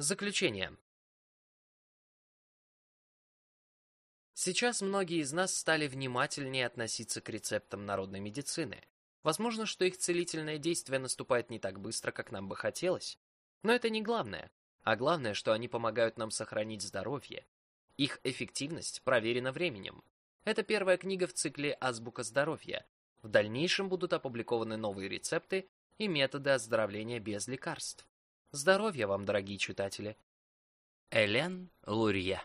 Заключение. Сейчас многие из нас стали внимательнее относиться к рецептам народной медицины. Возможно, что их целительное действие наступает не так быстро, как нам бы хотелось. Но это не главное. А главное, что они помогают нам сохранить здоровье. Их эффективность проверена временем. Это первая книга в цикле «Азбука здоровья». В дальнейшем будут опубликованы новые рецепты и методы оздоровления без лекарств. Здоровья вам, дорогие читатели! Элен Лурье